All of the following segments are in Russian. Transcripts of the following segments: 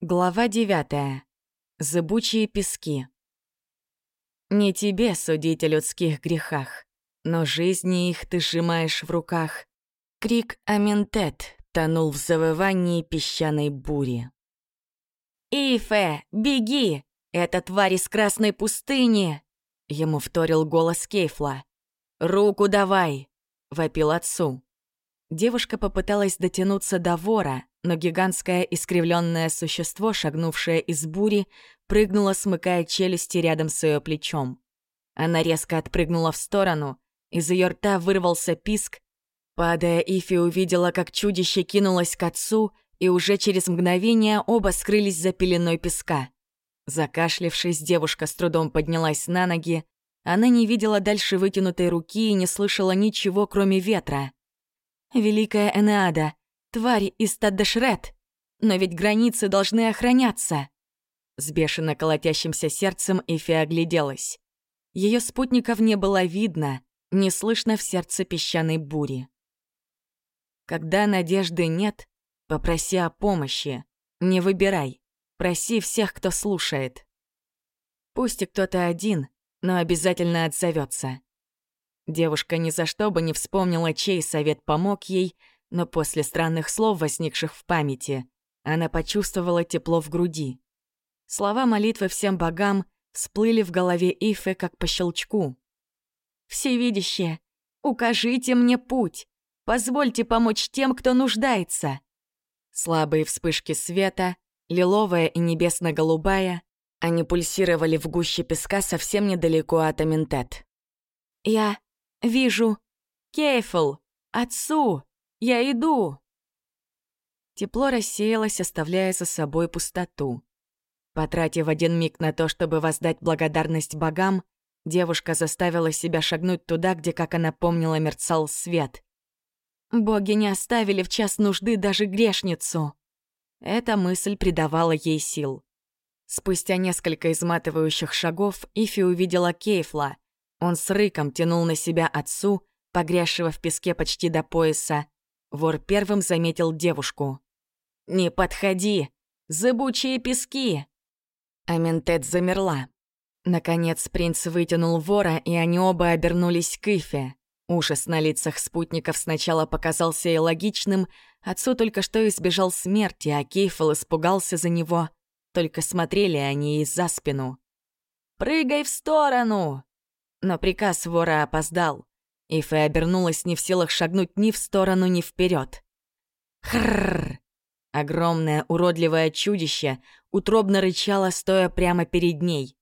Глава девятая. Зыбучие пески. Не тебе судить о людских грехах, но жизни их ты сжимаешь в руках. Крик Аментет тонул в завывании песчаной бури. «Ифе, беги! Это тварь из красной пустыни!» Ему вторил голос Кейфла. «Руку давай!» — вопил отцу. Девушка попыталась дотянуться до вора, но гигантское искривленное существо, шагнувшее из бури, прыгнуло, смыкая челюсти рядом с ее плечом. Она резко отпрыгнула в сторону, из ее рта вырвался писк. Падая, Ифи увидела, как чудище кинулось к отцу, и уже через мгновение оба скрылись за пеленой песка. Закашлившись, девушка с трудом поднялась на ноги. Она не видела дальше вытянутой руки и не слышала ничего, кроме ветра. Великая Энеада, тварь из Таддашрет. Но ведь границы должны охраняться. С бешено колотящимся сердцем Эфи огляделась. Ее спутников не было видно, не слышно в сердце песчаной бури. Когда надежды нет, попроси о помощи. Не выбирай. Проси всех, кто слушает. Пусть и кто-то один, но обязательно отзовется. Девушка ни за что бы не вспомнила, чей совет помог ей, но после странных слов, возникших в памяти, она почувствовала тепло в груди. Слова молитвы всем богам всплыли в голове Ифе как по щелчку. «Всевидящее, укажите мне путь! Позвольте помочь тем, кто нуждается!» Слабые вспышки света, лиловая и небесно-голубая, они пульсировали в гуще песка совсем недалеко от Аминтет. «Я Вижу. Кейфл! Отцу! Я иду!» Тепло рассеялось, оставляя за собой пустоту. Потратив один миг на то, чтобы воздать благодарность богам, девушка заставила себя шагнуть туда, где, как она помнила, мерцал свет. «Боги не оставили в час нужды даже грешницу!» Эта мысль придавала ей сил. Спустя несколько изматывающих шагов Ифи увидела Кейфла — он с рыком тянул на себя отцу, погрязшего в песке почти до пояса. Вор первым заметил девушку. «Не подходи! Зыбучие пески!» Аментет замерла. Наконец принц вытянул вора, и они оба обернулись к Ифе. Ужас на лицах спутников сначала показался и логичным, отцу только что избежал смерти, а Кейфл испугался за него. Только смотрели они и за спину. «Прыгай в сторону!» Но приказ вора опоздал. Ифе обернулась не в силах шагнуть ни в сторону, ни вперед. Хрррр! Огромное уродливое чудище утробно рычало, стоя прямо перед ней.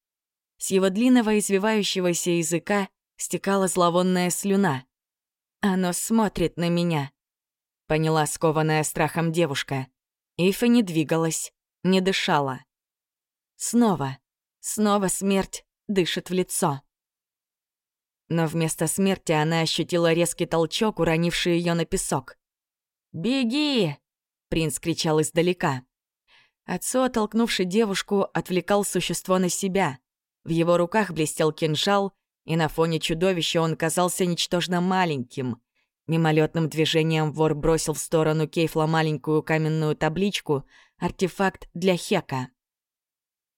С его длинного извивающегося языка стекала зловонная слюна. «Оно смотрит на меня», — поняла скованная страхом девушка. Ифа не двигалась, не дышала. Снова, снова смерть дышит в лицо. Но вместо смерти она ощутила резкий толчок, уронивший ее на песок. «Беги!» — принц кричал издалека. Отцу, оттолкнувший девушку, отвлекал существо на себя. В его руках блестел кинжал, и на фоне чудовища он казался ничтожно маленьким. Мимолетным движением вор бросил в сторону Кейфла маленькую каменную табличку «Артефакт для Хека».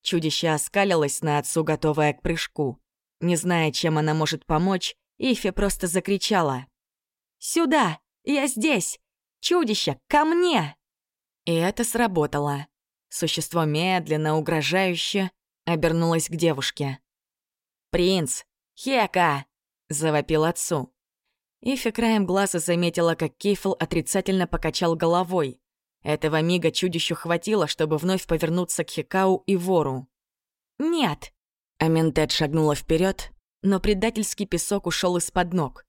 Чудище оскалилось на отцу, готовое к прыжку. Не зная, чем она может помочь, Ифи просто закричала. «Сюда! Я здесь! Чудище, ко мне!» И это сработало. Существо медленно, угрожающе обернулось к девушке. «Принц! Хека!» — завопил отцу. Ифи краем глаза заметила, как Кейфл отрицательно покачал головой. Этого мига чудищу хватило, чтобы вновь повернуться к Хекау и вору. «Нет!» Аментет шагнула вперед, но предательский песок ушел из-под ног.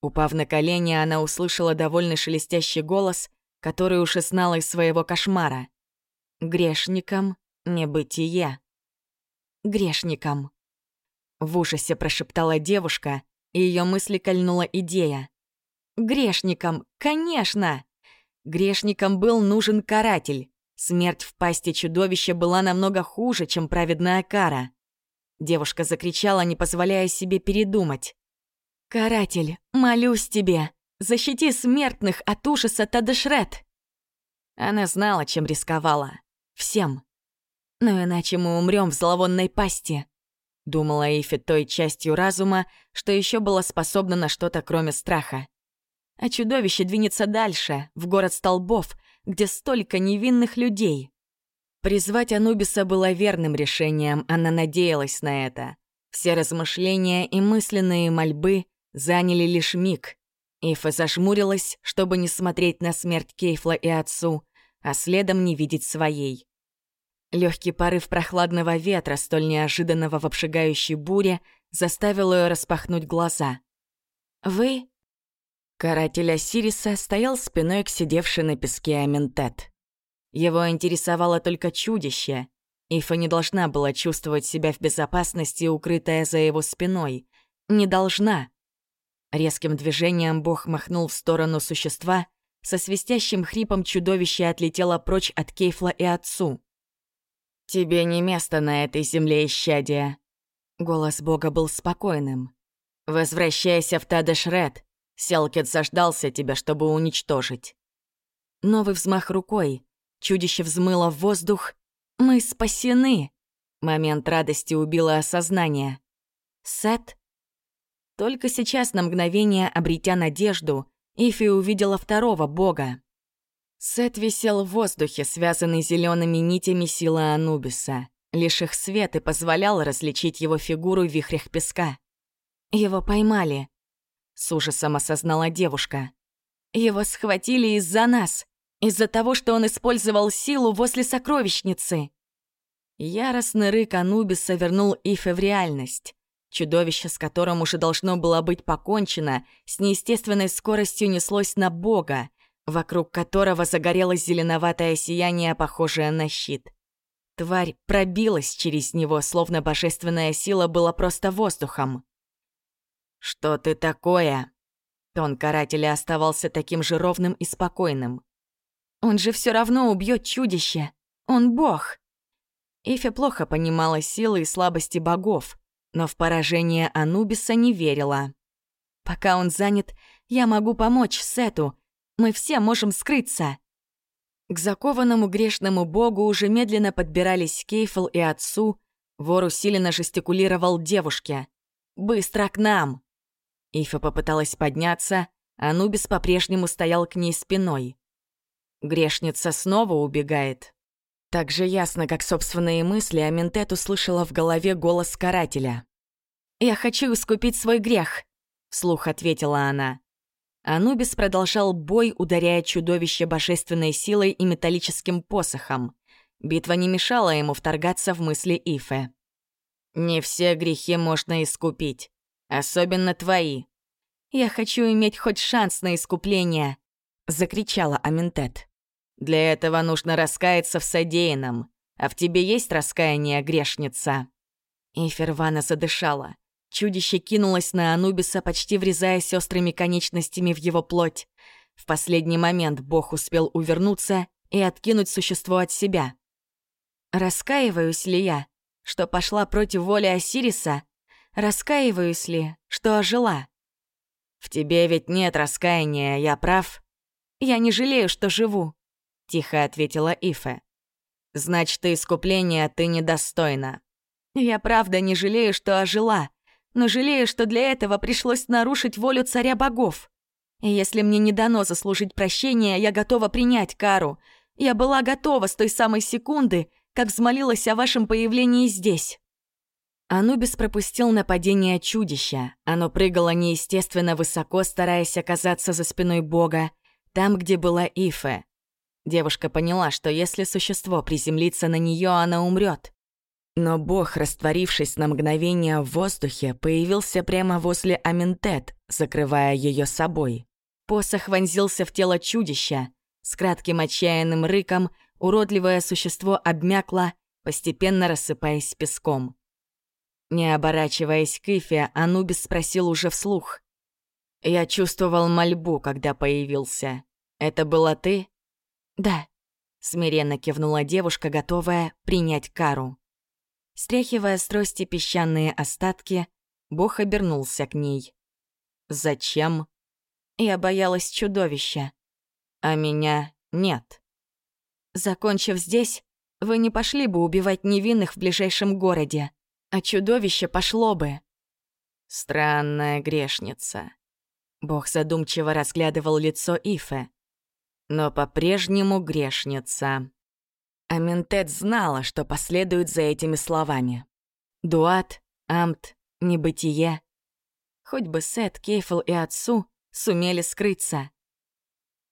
Упав на колени, она услышала довольно шелестящий голос, который знала из своего кошмара. «Грешникам небытие». «Грешникам». В ужасе прошептала девушка, и ее мысли кольнула идея. «Грешникам, конечно!» Грешникам был нужен каратель. Смерть в пасти чудовища была намного хуже, чем праведная кара. Девушка закричала, не позволяя себе передумать. «Каратель, молюсь тебе, защити смертных от ужаса Тадышрет!» Она знала, чем рисковала. Всем. Но иначе мы умрем в зловонной пасти. Думала Эйфи той частью разума, что еще было способна на что-то, кроме страха. А чудовище двинется дальше, в город столбов, где столько невинных людей. Призвать Анубиса было верным решением, она надеялась на это. Все размышления и мысленные мольбы заняли лишь миг. Ифа зажмурилась, чтобы не смотреть на смерть Кейфла и отцу, а следом не видеть своей. Легкий порыв прохладного ветра, столь неожиданного в обжигающей буре, заставил ее распахнуть глаза. «Вы?» Каратель Осириса стоял спиной к сидевшей на песке Аментет. Его интересовало только чудище. Ифа не должна была чувствовать себя в безопасности, укрытая за его спиной. Не должна. Резким движением бог махнул в сторону существа, со свистящим хрипом чудовище отлетело прочь от Кейфла и отцу. «Тебе не место на этой земле, исчадия!» Голос бога был спокойным. «Возвращайся в Тадешред. Селкет заждался тебя, чтобы уничтожить». Новый взмах рукой. Чудище взмыло в воздух. «Мы спасены!» Момент радости убило осознание. «Сет?» Только сейчас, на мгновение обретя надежду, Ифи увидела второго бога. Сет висел в воздухе, связанный зелеными нитями силы Анубиса. Лишь их свет и позволял различить его фигуру в вихрях песка. Его поймали. С ужасом осознала девушка. Его схватили из-за нас, из-за того, что он использовал силу возле сокровищницы. Яростный рык Анубиса вернул Ифе в реальность. Чудовище, с которым уже должно было быть покончено, с неестественной скоростью неслось на бога, вокруг которого загорелось зеленоватое сияние, похожее на щит. Тварь пробилась через него, словно божественная сила была просто воздухом. «Что ты такое?» Тон карателя оставался таким же ровным и спокойным. «Он же все равно убьет чудище! Он бог!» Ифе плохо понимала силы и слабости богов, но в поражение Анубиса не верила. «Пока он занят, я могу помочь Сету. Мы все можем скрыться!» К закованному грешному богу уже медленно подбирались Кейфл и отцу. Вор усиленно жестикулировал девушке. «Быстро к нам!» Ифа попыталась подняться, а Нубис по-прежнему стоял к ней спиной. Грешница снова убегает. Так же ясно, как собственные мысли, Аминтет услышала в голове голос карателя. «Я хочу искупить свой грех», — вслух ответила она. Анубис продолжал бой, ударяя чудовище божественной силой и металлическим посохом. Битва не мешала ему вторгаться в мысли Ифе. «Не все грехи можно искупить. Особенно твои. Я хочу иметь хоть шанс на искупление, закричала Аминтет. Для этого нужно раскаяться в содеянном. А в тебе есть раскаяние, грешница?» И задышала. Чудище кинулось на Анубиса, почти врезаясь острыми конечностями в его плоть. В последний момент бог успел увернуться и откинуть существо от себя. «Раскаиваюсь ли я, что пошла против воли Осириса? Раскаиваюсь ли, что ожила? В тебе ведь нет раскаяния, я прав? Я не жалею, что живу, тихо ответила Ифе. Значит, искупления ты недостойна. Я правда не жалею, что ожила, но жалею, что для этого пришлось нарушить волю царя богов. И если мне не дано заслужить прощения, я готова принять кару. Я была готова с той самой секунды, как взмолилась о вашем появлении здесь. Анубис пропустил нападение чудища. Оно прыгало неестественно высоко, стараясь оказаться за спиной бога, там, где была Ифе. Девушка поняла, что если существо приземлится на нее, она умрет. Но бог, растворившись на мгновение в воздухе, появился прямо возле Аминтет, закрывая ее собой. Посох вонзился в тело чудища. С кратким отчаянным рыком уродливое существо обмякло, постепенно рассыпаясь песком. Не оборачиваясь к Ифе, Анубис спросил уже вслух. «Я чувствовал мольбу, когда появился. Это была ты?» «Да», — смиренно кивнула девушка, готовая принять кару. Стряхивая с трости песчаные остатки, Бог обернулся к ней. «Зачем?» «Я боялась чудовища. А меня нет». Закончив здесь, вы не пошли бы убивать невинных в ближайшем городе, а чудовище пошло бы. Странная грешница. Бог задумчиво разглядывал лицо Ифе. Но по-прежнему грешница. Аментет знала, что последует за этими словами. Дуат, Амт, Небытие. Хоть бы Сет, Кейфл и отцу сумели скрыться.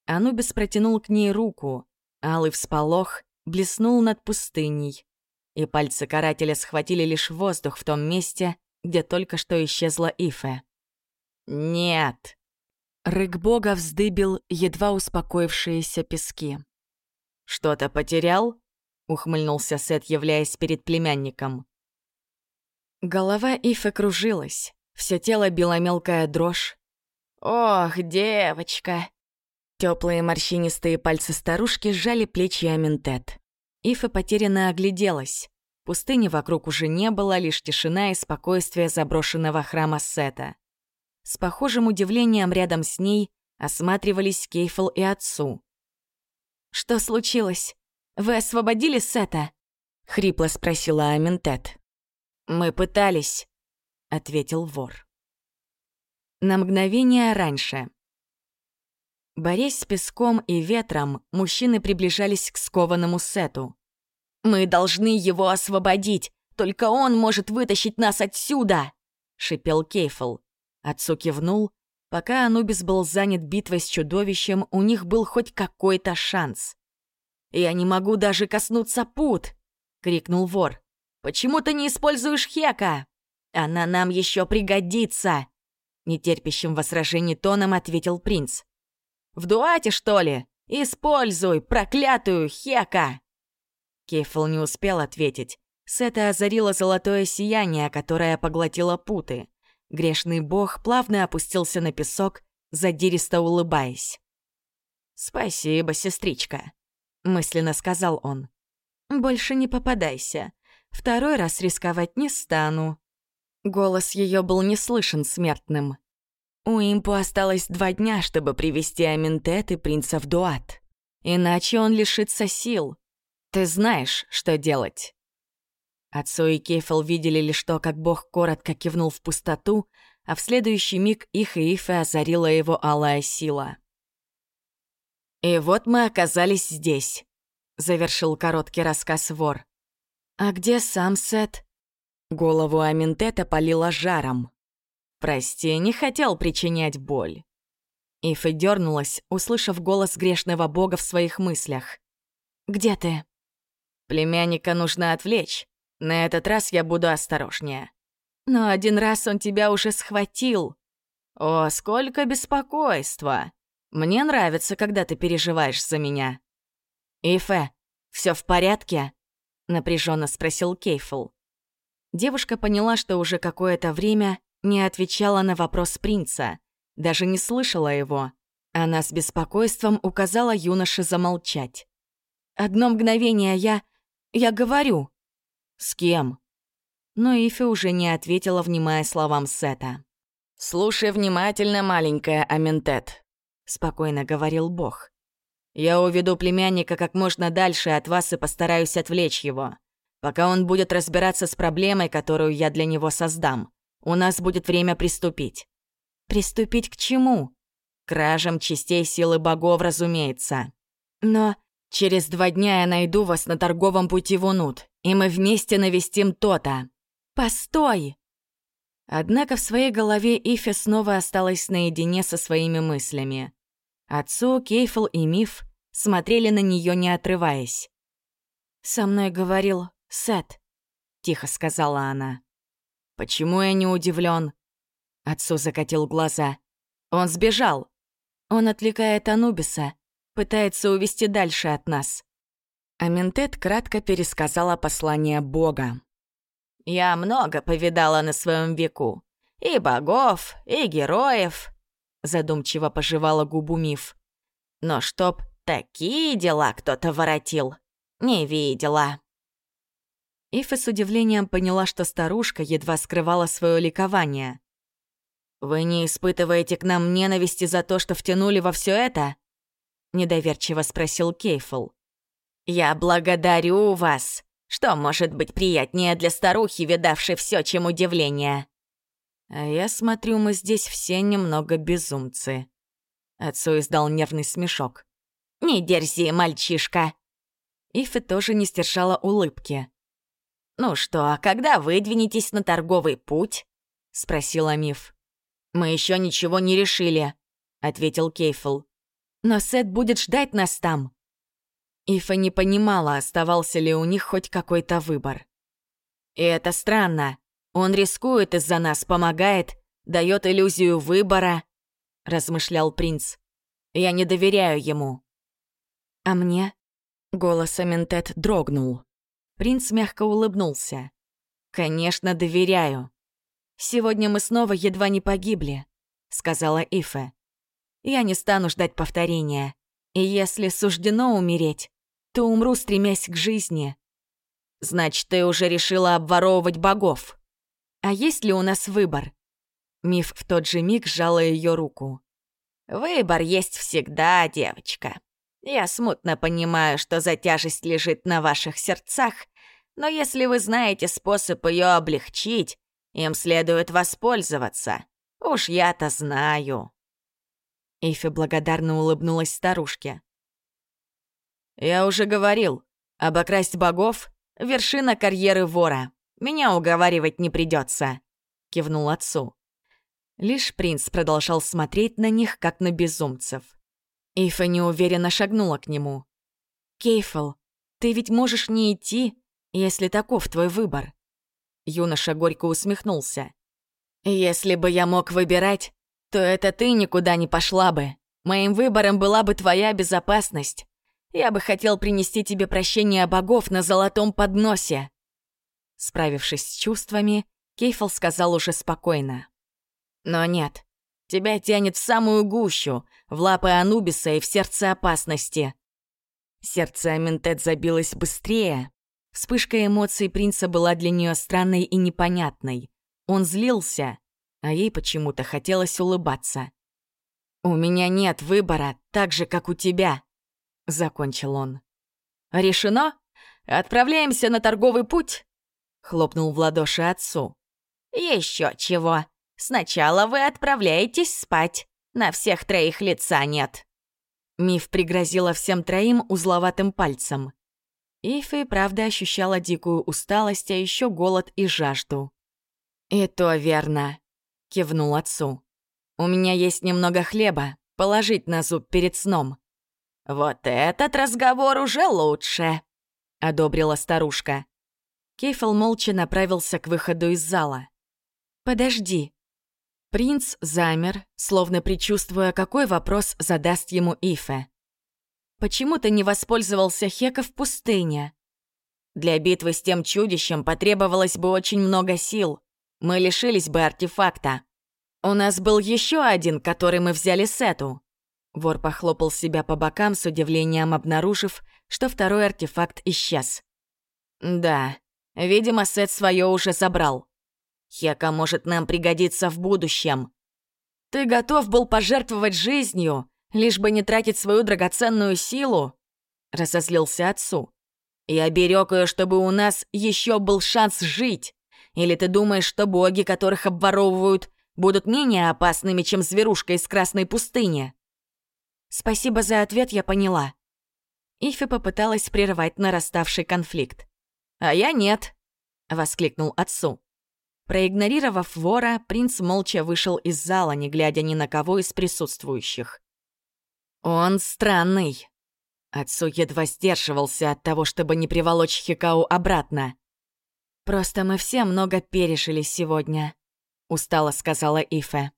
Анубис протянул к ней руку. Алый всполох блеснул над пустыней. И пальцы карателя схватили лишь воздух в том месте, где только что исчезла Ифе. «Нет!» Рык бога вздыбил едва успокоившиеся пески. «Что-то потерял?» — ухмыльнулся Сет, являясь перед племянником. Голова Ифы кружилась, все тело била мелкая дрожь. «Ох, девочка!» Теплые морщинистые пальцы старушки сжали плечи Аминтет. Ифа потерянно огляделась. Пустыни вокруг уже не было, лишь тишина и спокойствие заброшенного храма Сета. С похожим удивлением рядом с ней осматривались Кейфл и отцу. «Что случилось? Вы освободили Сета?» — хрипло спросила Аминтет. «Мы пытались», — ответил вор. На мгновение раньше. Борясь с песком и ветром, мужчины приближались к скованному Сету. «Мы должны его освободить! Только он может вытащить нас отсюда!» — шипел Кейфл. Отцу кивнул. Пока Анубис был занят битвой с чудовищем, у них был хоть какой-то шанс. «Я не могу даже коснуться пут!» — крикнул вор. «Почему ты не используешь Хека? Она нам еще пригодится!» Нетерпящим возражений тоном ответил принц. «В дуате, что ли? Используй проклятую Хека!» Кейфл не успел ответить. Сета озарило золотое сияние, которое поглотило путы. Грешный бог плавно опустился на песок, задиристо улыбаясь. «Спасибо, сестричка», — мысленно сказал он. «Больше не попадайся. Второй раз рисковать не стану». Голос ее был не слышен смертным. У Импу осталось два дня, чтобы привести Аминтет и принца в Дуат. Иначе он лишится сил. Ты знаешь, что делать. Отцу и Кейфел видели лишь то, как бог коротко кивнул в пустоту, а в следующий миг их и Ифе озарила его алая сила. «И вот мы оказались здесь», — завершил короткий рассказ вор. «А где сам Сет?» Голову Аминтета полила жаром. «Прости, не хотел причинять боль». Ифе дернулась, услышав голос грешного бога в своих мыслях. «Где ты?» «Племянника нужно отвлечь. На этот раз я буду осторожнее. Но один раз он тебя уже схватил. О, сколько беспокойства. Мне нравится, когда ты переживаешь за меня. Ифе, все в порядке? Напряженно спросил Кейфл. Девушка поняла, что уже какое-то время не отвечала на вопрос принца, даже не слышала его. Она с беспокойством указала юноше замолчать. «Одно мгновение я... я говорю», «С кем?» Но Ифи уже не ответила, внимая словам Сета. «Слушай внимательно, маленькая Аментет», — спокойно говорил Бог. «Я уведу племянника как можно дальше от вас и постараюсь отвлечь его. Пока он будет разбираться с проблемой, которую я для него создам, у нас будет время приступить». «Приступить к чему?» «Кражам частей силы богов, разумеется. Но через два дня я найду вас на торговом пути в Унут и мы вместе навестим то-то. Постой!» Однако в своей голове Ифи снова осталась наедине со своими мыслями. Отцу, Кейфл и Миф смотрели на нее, не отрываясь. «Со мной говорил Сет», — тихо сказала она. «Почему я не удивлен? Отцу закатил глаза. «Он сбежал. Он отвлекает Анубиса, пытается увести дальше от нас. Аментет кратко пересказала послание Бога. «Я много повидала на своем веку. И богов, и героев», — задумчиво пожевала губу Миф. «Но чтоб такие дела кто-то воротил, не видела». Ифа с удивлением поняла, что старушка едва скрывала свое ликование. «Вы не испытываете к нам ненависти за то, что втянули во все это?» — недоверчиво спросил Кейфл. «Я благодарю вас. Что может быть приятнее для старухи, видавшей все, чем удивление?» «А я смотрю, мы здесь все немного безумцы». Отцу издал нервный смешок. «Не дерзи, мальчишка!» Ифи тоже не стершала улыбки. «Ну что, а когда вы двинетесь на торговый путь?» — спросила Миф. «Мы еще ничего не решили», — ответил Кейфл. «Но Сет будет ждать нас там». Ифа не понимала, оставался ли у них хоть какой-то выбор. «И это странно. Он рискует из-за нас, помогает, дает иллюзию выбора», — размышлял принц. «Я не доверяю ему». «А мне?» — голос Аментет дрогнул. Принц мягко улыбнулся. «Конечно, доверяю. Сегодня мы снова едва не погибли», — сказала Ифе. «Я не стану ждать повторения. И если суждено умереть, то умру, стремясь к жизни. Значит, ты уже решила обворовывать богов. А есть ли у нас выбор? Миф в тот же миг сжала ее руку. Выбор есть всегда, девочка. Я смутно понимаю, что за тяжесть лежит на ваших сердцах, но если вы знаете способ ее облегчить, им следует воспользоваться. Уж я-то знаю. Эйфи благодарно улыбнулась старушке. «Я уже говорил, обокрасть богов — вершина карьеры вора. Меня уговаривать не придется», — кивнул отцу. Лишь принц продолжал смотреть на них, как на безумцев. Ифа неуверенно шагнула к нему. «Кейфл, ты ведь можешь не идти, если таков твой выбор». Юноша горько усмехнулся. «Если бы я мог выбирать, то это ты никуда не пошла бы. Моим выбором была бы твоя безопасность. Я бы хотел принести тебе прощение богов на золотом подносе». Справившись с чувствами, Кейфл сказал уже спокойно. «Но нет, тебя тянет в самую гущу, в лапы Анубиса и в сердце опасности». Сердце Аментет забилось быстрее. Вспышка эмоций принца была для нее странной и непонятной. Он злился, а ей почему-то хотелось улыбаться. «У меня нет выбора, так же, как у тебя», — закончил он. «Решено? Отправляемся на торговый путь?» — хлопнул в ладоши отцу. «Еще чего. Сначала вы отправляетесь спать. На всех троих лица нет». Миф пригрозила всем троим узловатым пальцем. Ифи, правда, ощущала дикую усталость, а еще голод и жажду. «И то верно», — кивнул отцу. «У меня есть немного хлеба, положить на зуб перед сном. «Вот этот разговор уже лучше», — одобрила старушка. Кейфел молча направился к выходу из зала. «Подожди». Принц замер, словно предчувствуя, какой вопрос задаст ему Ифе. «Почему ты не воспользовался Хека в пустыне?» «Для битвы с тем чудищем потребовалось бы очень много сил. Мы лишились бы артефакта. У нас был еще один, который мы взяли Сету. Вор похлопал себя по бокам с удивлением, обнаружив, что второй артефакт исчез. «Да, видимо, Сет свое уже забрал. Хека может нам пригодиться в будущем. Ты готов был пожертвовать жизнью, лишь бы не тратить свою драгоценную силу?» Разозлился отцу. «Я берег ее, чтобы у нас еще был шанс жить. Или ты думаешь, что боги, которых обворовывают, будут менее опасными, чем зверушка из Красной пустыни?» Спасибо за ответ, я поняла. Ифи попыталась прервать нараставший конфликт. «А я нет», — воскликнул отцу. Проигнорировав вора, принц молча вышел из зала, не глядя ни на кого из присутствующих. «Он странный». Отцу едва сдерживался от того, чтобы не приволочь Хикау обратно. «Просто мы все много пережили сегодня», — устало сказала Ифе.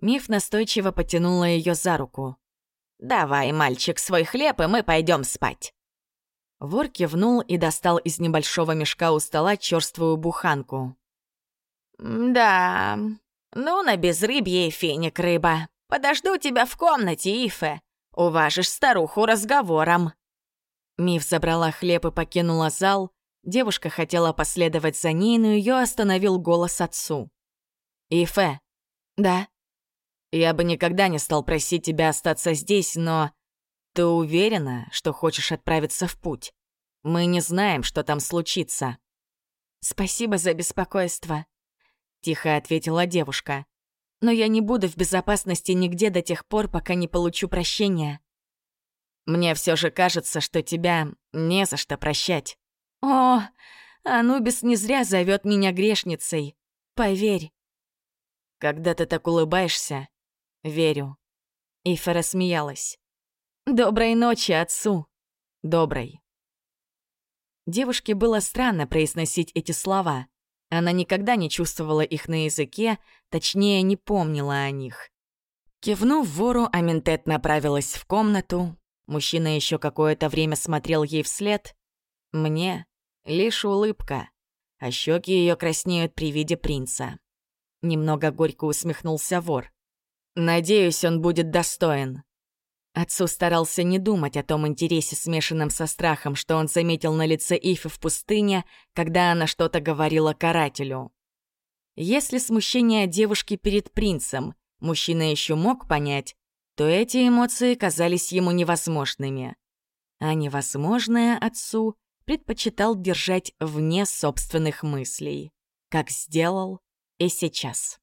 Миф настойчиво потянула ее за руку. «Давай, мальчик, свой хлеб, и мы пойдем спать». Вор кивнул и достал из небольшого мешка у стола черствую буханку. «Да, ну на безрыбье и финик рыба. Подожду тебя в комнате, Ифе. Уважишь старуху разговором». Миф забрала хлеб и покинула зал. Девушка хотела последовать за ней, но ее остановил голос отцу. «Ифе». «Да». Я бы никогда не стал просить тебя остаться здесь, но... Ты уверена, что хочешь отправиться в путь? Мы не знаем, что там случится. Спасибо за беспокойство, тихо ответила девушка. Но я не буду в безопасности нигде до тех пор, пока не получу прощения. Мне все же кажется, что тебя не за что прощать. О, Анубис не зря зовет меня грешницей. Поверь. Когда ты так улыбаешься, верю. Ифа рассмеялась. Доброй ночи, отцу. Доброй. Девушке было странно произносить эти слова. Она никогда не чувствовала их на языке, точнее, не помнила о них. Кивнув вору, Аминтет направилась в комнату. Мужчина еще какое-то время смотрел ей вслед. Мне лишь улыбка, а щеки ее краснеют при виде принца. Немного горько усмехнулся вор. «Надеюсь, он будет достоин». Отцу старался не думать о том интересе, смешанном со страхом, что он заметил на лице Ифы в пустыне, когда она что-то говорила карателю. Если смущение девушки перед принцем мужчина еще мог понять, то эти эмоции казались ему невозможными. А невозможное отцу предпочитал держать вне собственных мыслей, как сделал и сейчас.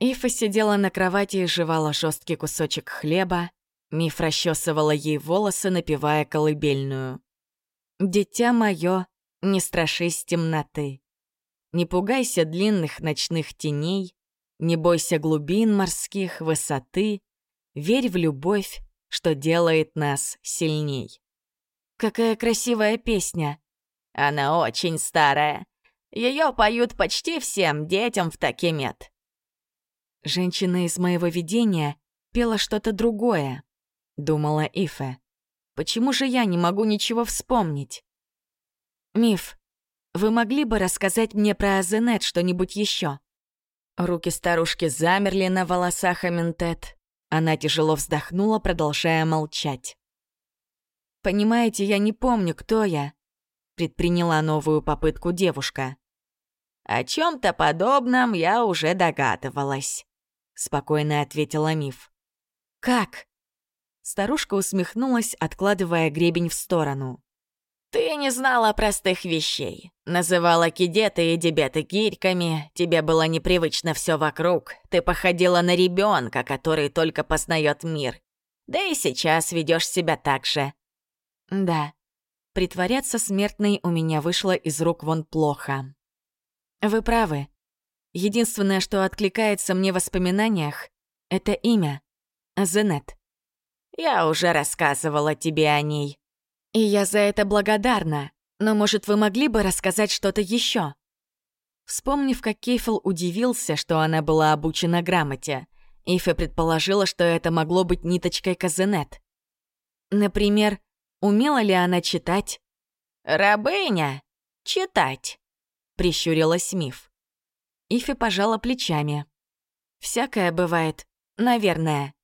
Ифа сидела на кровати и жевала жесткий кусочек хлеба. Миф расчесывала ей волосы, напевая колыбельную. «Дитя мое, не страшись темноты. Не пугайся длинных ночных теней, не бойся глубин морских, высоты, верь в любовь, что делает нас сильней». «Какая красивая песня!» «Она очень старая. Ее поют почти всем детям в Такимет. Женщина из моего видения пела что-то другое, думала Ифе. Почему же я не могу ничего вспомнить? Миф, вы могли бы рассказать мне про Азенет что-нибудь еще? Руки старушки замерли на волосах Аминтет. Она тяжело вздохнула, продолжая молчать. «Понимаете, я не помню, кто я», — предприняла новую попытку девушка. «О чем-то подобном я уже догадывалась», — спокойно ответила Миф. «Как?» Старушка усмехнулась, откладывая гребень в сторону. «Ты не знала простых вещей. Называла кидеты и дебеты гирьками, тебе было непривычно все вокруг. Ты походила на ребенка, который только познает мир. Да и сейчас ведешь себя так же». «Да, притворяться смертной у меня вышло из рук вон плохо. Вы правы. Единственное, что откликается мне в воспоминаниях, это имя. Зенет. Я уже рассказывала тебе о ней. И я за это благодарна. Но, может, вы могли бы рассказать что-то еще? Вспомнив, как Кейфл удивился, что она была обучена грамоте, Ифе предположила, что это могло быть ниточкой Казенет. Например, умела ли она читать? «Рабыня? Читать?» прищурилась Миф. Ифи пожала плечами. «Всякое бывает, наверное».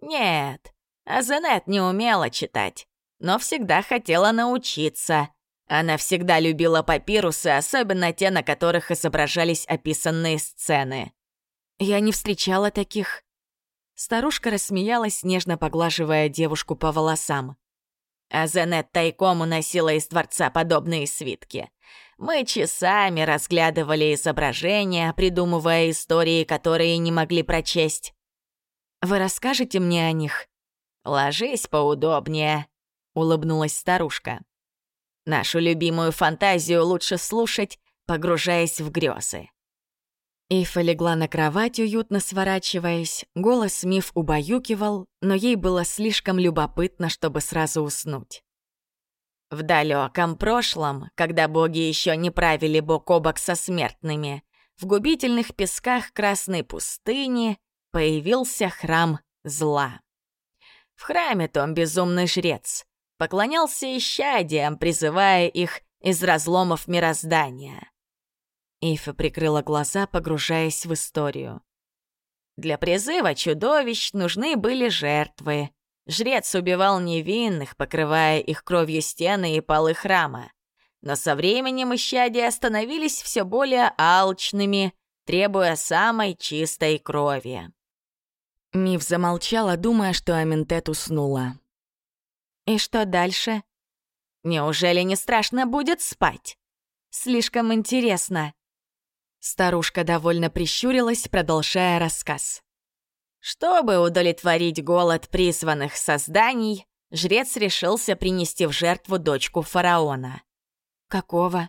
«Нет, Азенет не умела читать, но всегда хотела научиться. Она всегда любила папирусы, особенно те, на которых изображались описанные сцены». «Я не встречала таких». Старушка рассмеялась, нежно поглаживая девушку по волосам. Азенет тайком уносила из дворца подобные свитки. Мы часами разглядывали изображения, придумывая истории, которые не могли прочесть. «Вы расскажете мне о них?» «Ложись поудобнее», — улыбнулась старушка. «Нашу любимую фантазию лучше слушать, погружаясь в грезы». Эйфа легла на кровать, уютно сворачиваясь. Голос Миф убаюкивал, но ей было слишком любопытно, чтобы сразу уснуть. В далеком прошлом, когда боги еще не правили бок о бок со смертными, в губительных песках Красной пустыни появился храм зла. В храме том безумный жрец поклонялся исчадиям, призывая их из разломов мироздания. Ифа прикрыла глаза, погружаясь в историю. Для призыва чудовищ нужны были жертвы, Жрец убивал невинных, покрывая их кровью стены и полы храма. Но со временем исчадия становились все более алчными, требуя самой чистой крови. Мив замолчала, думая, что Аминтет уснула. «И что дальше? Неужели не страшно будет спать? Слишком интересно». Старушка довольно прищурилась, продолжая рассказ. Чтобы удовлетворить голод призванных созданий, жрец решился принести в жертву дочку фараона. «Какого?»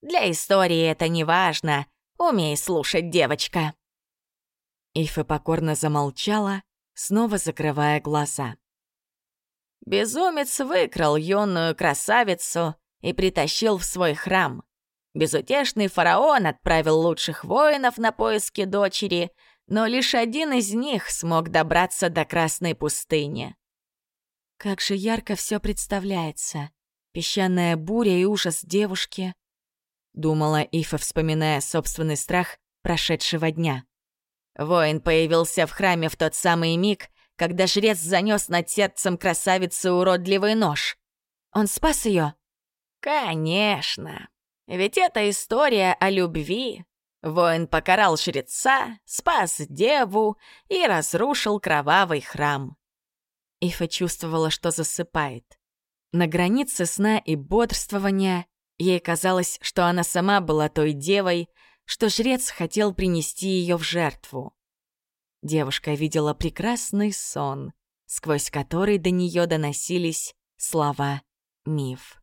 «Для истории это не важно. Умей слушать, девочка». Ифа покорно замолчала, снова закрывая глаза. Безумец выкрал юную красавицу и притащил в свой храм. Безутешный фараон отправил лучших воинов на поиски дочери, но лишь один из них смог добраться до Красной пустыни. Как же ярко все представляется. Песчаная буря и ужас девушки. Думала Ифа, вспоминая собственный страх прошедшего дня. Воин появился в храме в тот самый миг, когда жрец занес над сердцем красавицы уродливый нож. Он спас ее? Конечно. Ведь это история о любви. Воин покарал жреца, спас деву и разрушил кровавый храм. Ифа чувствовала, что засыпает. На границе сна и бодрствования ей казалось, что она сама была той девой, что жрец хотел принести ее в жертву. Девушка видела прекрасный сон, сквозь который до нее доносились слова «миф».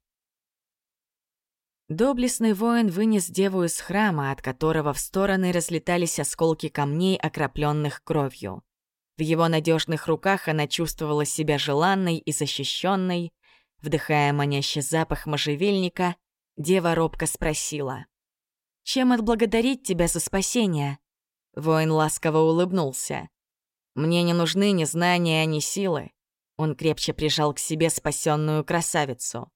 Доблестный воин вынес деву из храма, от которого в стороны разлетались осколки камней, окропленных кровью. В его надежных руках она чувствовала себя желанной и защищенной. Вдыхая манящий запах можжевельника, дева робко спросила. «Чем отблагодарить тебя за спасение?» Воин ласково улыбнулся. «Мне не нужны ни знания, ни силы». Он крепче прижал к себе спасенную красавицу.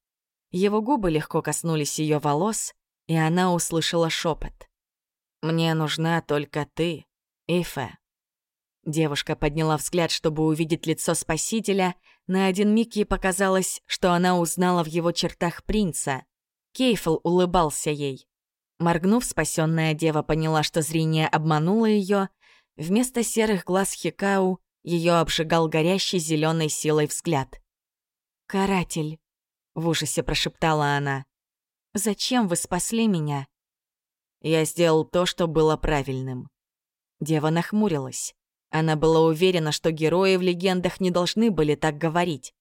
Его губы легко коснулись ее волос, и она услышала шепот. «Мне нужна только ты, Ифе». Девушка подняла взгляд, чтобы увидеть лицо спасителя. На один миг ей показалось, что она узнала в его чертах принца. Кейфл улыбался ей. Моргнув, спасенная дева поняла, что зрение обмануло ее. Вместо серых глаз Хикау ее обжигал горящий зеленой силой взгляд. «Каратель», — в ужасе прошептала она. «Зачем вы спасли меня?» Я сделал то, что было правильным. Дева нахмурилась. Она была уверена, что герои в легендах не должны были так говорить.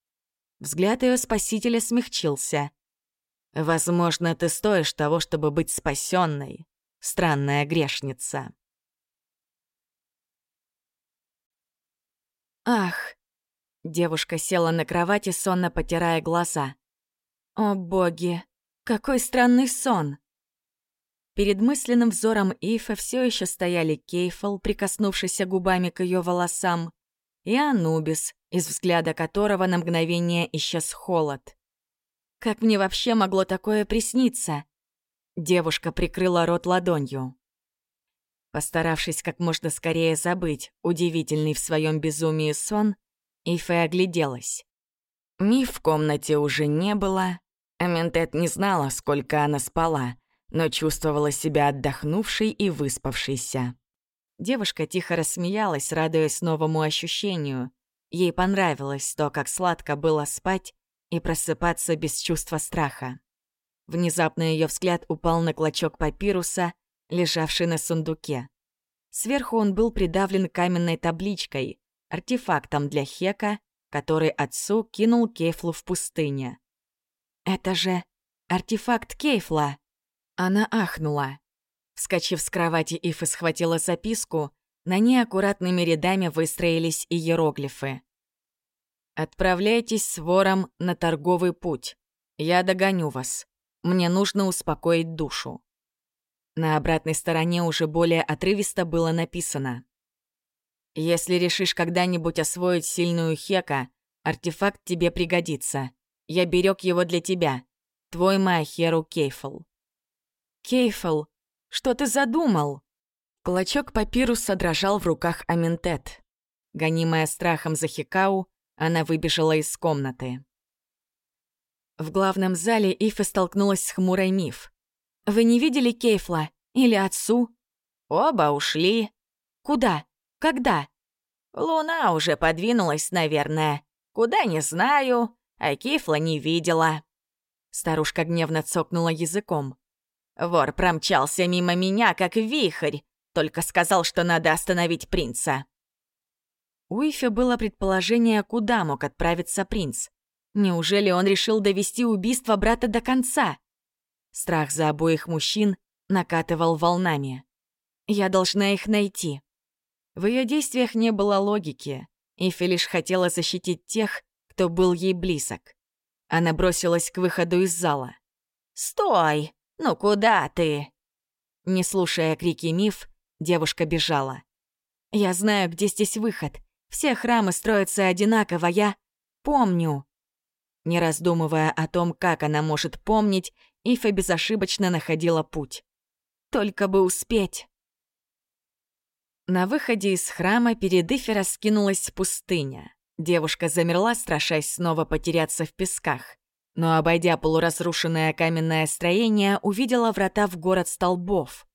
Взгляд ее спасителя смягчился. «Возможно, ты стоишь того, чтобы быть спасенной, странная грешница». «Ах!» Девушка села на кровати, сонно потирая глаза. О боги, какой странный сон! Перед мысленным взором Ифа все еще стояли Кейфл, прикоснувшийся губами к ее волосам, и Анубис, из взгляда которого на мгновение исчез холод. Как мне вообще могло такое присниться? Девушка прикрыла рот ладонью. Постаравшись как можно скорее забыть удивительный в своем безумии сон, Ифа огляделась. Миф в комнате уже не было, Аментет не знала, сколько она спала, но чувствовала себя отдохнувшей и выспавшейся. Девушка тихо рассмеялась, радуясь новому ощущению. Ей понравилось то, как сладко было спать и просыпаться без чувства страха. Внезапно ее взгляд упал на клочок папируса, лежавший на сундуке. Сверху он был придавлен каменной табличкой, артефактом для Хека, который отцу кинул Кейфлу в пустыне. «Это же артефакт Кейфла!» Она ахнула. Вскочив с кровати, Ифа схватила записку. На ней аккуратными рядами выстроились иероглифы. «Отправляйтесь с вором на торговый путь. Я догоню вас. Мне нужно успокоить душу». На обратной стороне уже более отрывисто было написано. «Если решишь когда-нибудь освоить сильную Хека, артефакт тебе пригодится. Я берег его для тебя. Твой Маахеру Кейфл». «Кейфл, что ты задумал?» Клочок папируса дрожал в руках Аминтет. Гонимая страхом за Хикау, она выбежала из комнаты. В главном зале Ифа столкнулась с хмурой Миф. «Вы не видели Кейфла? Или отцу?» «Оба ушли». «Куда? Когда?» Луна уже подвинулась, наверное. Куда не знаю, а Кифла не видела. Старушка гневно цокнула языком. Вор промчался мимо меня, как вихрь, только сказал, что надо остановить принца. У Ифи было предположение, куда мог отправиться принц. Неужели он решил довести убийство брата до конца? Страх за обоих мужчин накатывал волнами. Я должна их найти. В ее действиях не было логики. Ифи лишь хотела защитить тех, кто был ей близок. Она бросилась к выходу из зала. «Стой! Ну куда ты?» Не слушая крики миф, девушка бежала. «Я знаю, где здесь выход. Все храмы строятся одинаково, я помню». Не раздумывая о том, как она может помнить, Ифа безошибочно находила путь. Только бы успеть. На выходе из храма перед Ифи раскинулась пустыня. Девушка замерла, страшась снова потеряться в песках. Но, обойдя полуразрушенное каменное строение, увидела врата в город столбов.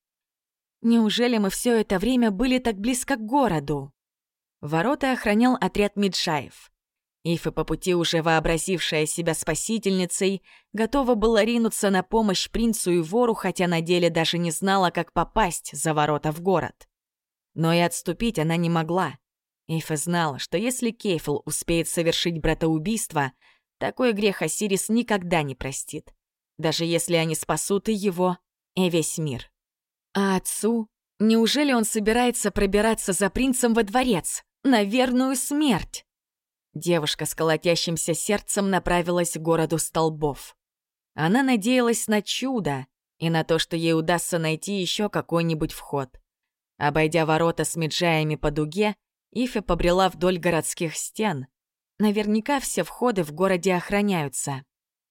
Неужели мы все это время были так близко к городу? Ворота охранял отряд Миджаев. Ифа, по пути уже вообразившая себя спасительницей, готова была ринуться на помощь принцу и вору, хотя на деле даже не знала, как попасть за ворота в город. Но и отступить она не могла. Эйфа знала, что если Кейфл успеет совершить братоубийство, такой грех Осирис никогда не простит. Даже если они спасут и его, и весь мир. А отцу? Неужели он собирается пробираться за принцем во дворец? На верную смерть? Девушка с колотящимся сердцем направилась к городу столбов. Она надеялась на чудо и на то, что ей удастся найти еще какой-нибудь вход. Обойдя ворота с меджаями по дуге, Ифе побрела вдоль городских стен. Наверняка все входы в городе охраняются.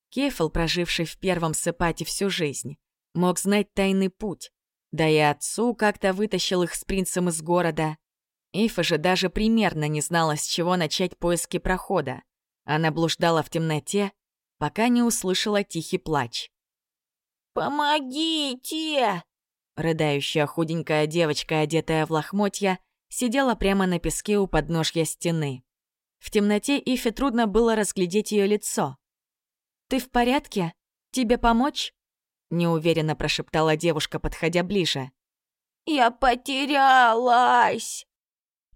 Кефл, проживший в первом сыпате всю жизнь, мог знать тайный путь. Да и отцу как-то вытащил их с принцем из города. Ифа же даже примерно не знала, с чего начать поиски прохода. Она блуждала в темноте, пока не услышала тихий плач. «Помогите!» Рыдающая худенькая девочка, одетая в лохмотья, сидела прямо на песке у подножья стены. В темноте Ифе трудно было разглядеть ее лицо. «Ты в порядке? Тебе помочь?» Неуверенно прошептала девушка, подходя ближе. «Я потерялась!»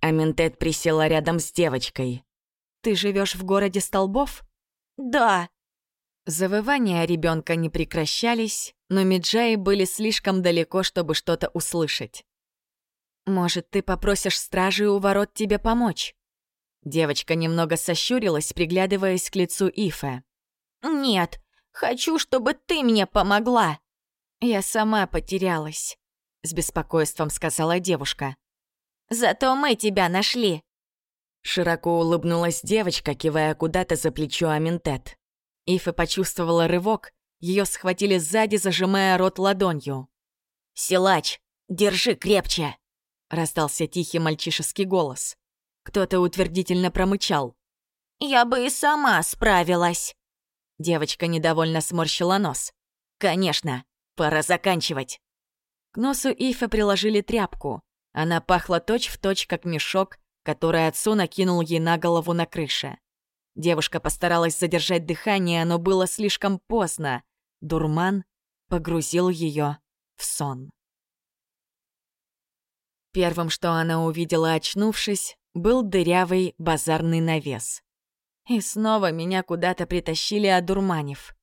Аминтет присела рядом с девочкой. «Ты живешь в городе Столбов?» «Да», Завывания ребенка не прекращались, но Меджаи были слишком далеко, чтобы что-то услышать. «Может, ты попросишь стражи у ворот тебе помочь?» Девочка немного сощурилась, приглядываясь к лицу Ифе. «Нет, хочу, чтобы ты мне помогла!» «Я сама потерялась», — с беспокойством сказала девушка. «Зато мы тебя нашли!» Широко улыбнулась девочка, кивая куда-то за плечо Аминтет. Ифа почувствовала рывок, ее схватили сзади, зажимая рот ладонью. «Силач, держи крепче!» — раздался тихий мальчишеский голос. Кто-то утвердительно промычал. «Я бы и сама справилась!» Девочка недовольно сморщила нос. «Конечно, пора заканчивать!» К носу Ифа приложили тряпку. Она пахла точь-в-точь, точь, как мешок, который отцу накинул ей на голову на крыше. Девушка постаралась задержать дыхание, но было слишком поздно. Дурман погрузил ее в сон. Первым, что она увидела, очнувшись, был дырявый базарный навес. И снова меня куда-то притащили одурманив.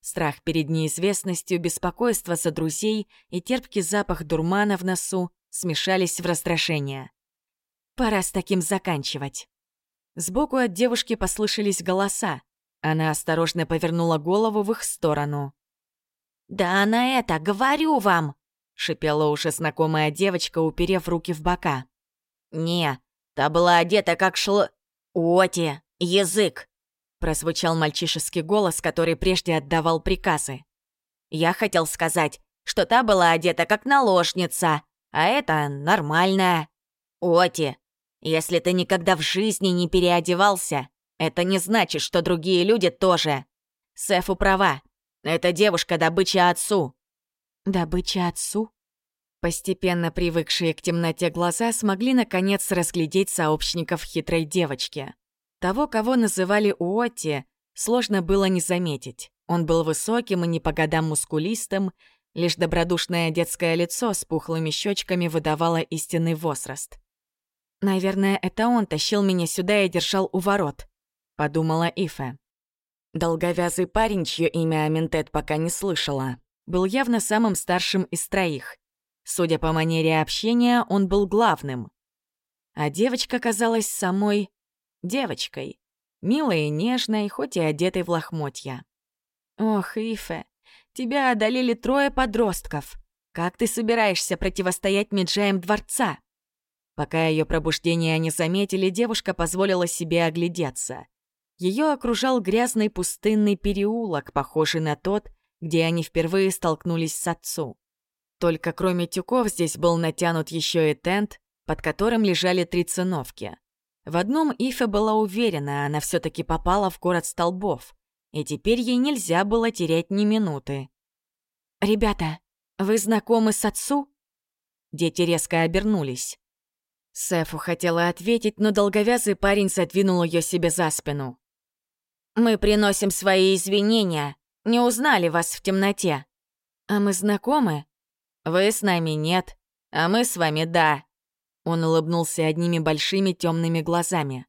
Страх перед неизвестностью, беспокойство за друзей и терпкий запах дурмана в носу смешались в раздражение. Пора с таким заканчивать. Сбоку от девушки послышались голоса. Она осторожно повернула голову в их сторону. «Да она это, говорю вам!» — шипела уже знакомая девочка, уперев руки в бока. «Не, та была одета как шло... Оти, язык!» Прозвучал мальчишеский голос, который прежде отдавал приказы. «Я хотел сказать, что та была одета как наложница, а это нормальная. Оти, если ты никогда в жизни не переодевался, это не значит, что другие люди тоже. Сефу права. Эта девушка добыча отцу». «Добыча отцу?» Постепенно привыкшие к темноте глаза смогли наконец разглядеть сообщников хитрой девочки. Того, кого называли Уотти, сложно было не заметить. Он был высоким и не по годам мускулистым, лишь добродушное детское лицо с пухлыми щечками выдавало истинный возраст. «Наверное, это он тащил меня сюда и держал у ворот», — подумала Ифе. Долговязый парень, чье имя Аминтет пока не слышала, был явно самым старшим из троих. Судя по манере общения, он был главным. А девочка казалась самой девочкой, милой и нежной, хоть и одетой в лохмотья. «Ох, Ифе, тебя одолели трое подростков. Как ты собираешься противостоять Меджаям дворца?» Пока ее пробуждение не заметили, девушка позволила себе оглядеться. Ее окружал грязный пустынный переулок, похожий на тот, где они впервые столкнулись с отцу. Только кроме тюков здесь был натянут еще и тент, под которым лежали три циновки. В одном Ифе была уверена, она все таки попала в город столбов, и теперь ей нельзя было терять ни минуты. «Ребята, вы знакомы с отцу?» Дети резко обернулись. Сефу хотела ответить, но долговязый парень задвинул ее себе за спину. «Мы приносим свои извинения. Не узнали вас в темноте». «А мы знакомы?» «Вы с нами нет, а мы с вами да». Он улыбнулся одними большими темными глазами.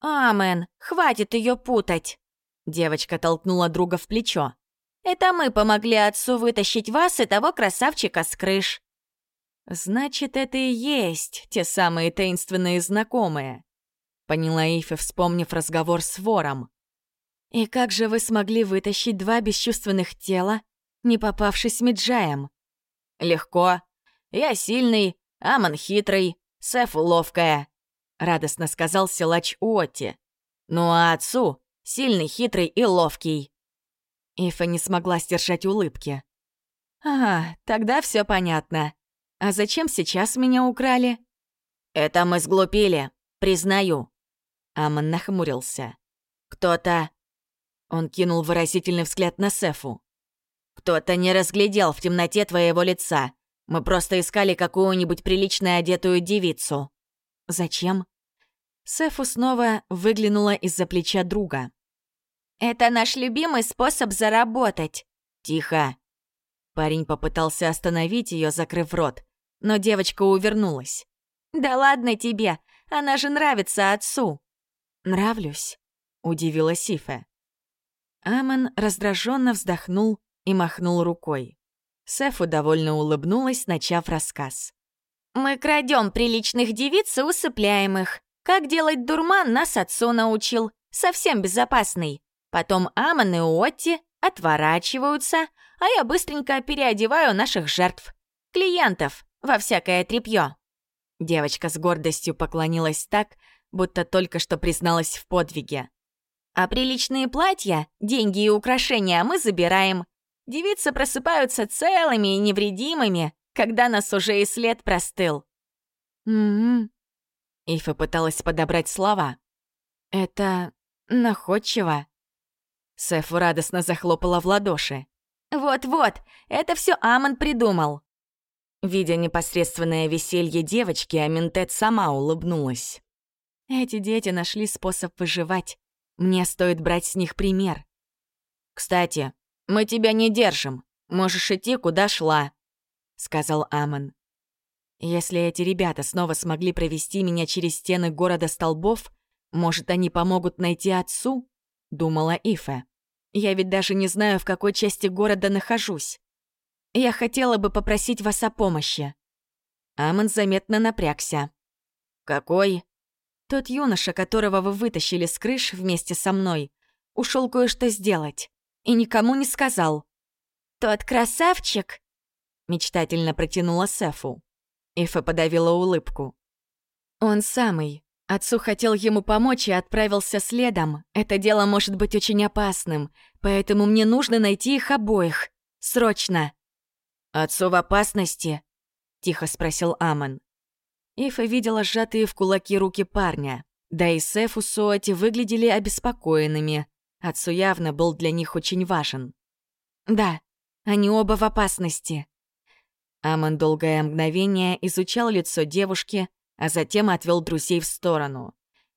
«Амен, хватит ее путать!» Девочка толкнула друга в плечо. «Это мы помогли отцу вытащить вас и того красавчика с крыш». «Значит, это и есть те самые таинственные знакомые», — поняла Ифи, вспомнив разговор с вором. «И как же вы смогли вытащить два бесчувственных тела, не попавшись Меджаем?» «Легко. Я сильный, Амон хитрый, Сеф ловкая», — радостно сказал силач Уотти. «Ну а отцу сильный, хитрый и ловкий». Ифа не смогла сдержать улыбки. «Ага, тогда все понятно. А зачем сейчас меня украли?» «Это мы сглупили, признаю». Амон нахмурился. «Кто-то он кинул выразительный взгляд на Сефу. «Кто-то не разглядел в темноте твоего лица. Мы просто искали какую-нибудь прилично одетую девицу». «Зачем?» Сефу снова выглянула из-за плеча друга. «Это наш любимый способ заработать». «Тихо!» Парень попытался остановить ее, закрыв рот, но девочка увернулась. «Да ладно тебе, она же нравится отцу». «Нравлюсь?» — удивилась Сифа. Амен раздраженно вздохнул и махнул рукой. Сефу довольно улыбнулась, начав рассказ. «Мы крадем приличных девиц и усыпляем их. Как делать дурман нас отцу научил. Совсем безопасный. Потом Амон и Отти отворачиваются, а я быстренько переодеваю наших жертв. Клиентов во всякое тряпье». Девочка с гордостью поклонилась так, будто только что призналась в подвиге. А приличные платья, деньги и украшения мы забираем. Девицы просыпаются целыми и невредимыми, когда нас уже и след простыл. Угу. Ифа пыталась подобрать слова. Это находчиво. Сефу радостно захлопала в ладоши. Вот-вот, это все Амон придумал. Видя непосредственное веселье девочки, Аминтет сама улыбнулась. Эти дети нашли способ выживать. Мне стоит брать с них пример. «Кстати, мы тебя не держим. Можешь идти, куда шла», — сказал Амон. «Если эти ребята снова смогли провести меня через стены города столбов, может, они помогут найти отцу?» — думала Ифа. «Я ведь даже не знаю, в какой части города нахожусь. Я хотела бы попросить вас о помощи». Амон заметно напрягся. «Какой?» Тот юноша, которого вы вытащили с крыш вместе со мной, ушел кое-что сделать и никому не сказал. «Тот красавчик?» — мечтательно протянула Сефу. Ифа подавила улыбку. «Он самый. Отцу хотел ему помочь и отправился следом. Это дело может быть очень опасным, поэтому мне нужно найти их обоих. Срочно!» «Отцу в опасности?» — тихо спросил Амон. Ифа видела сжатые в кулаки руки парня. Да и Сеф у Суати выглядели обеспокоенными. Отцу явно был для них очень важен. «Да, они оба в опасности». Амон долгое мгновение изучал лицо девушки, а затем отвел друзей в сторону.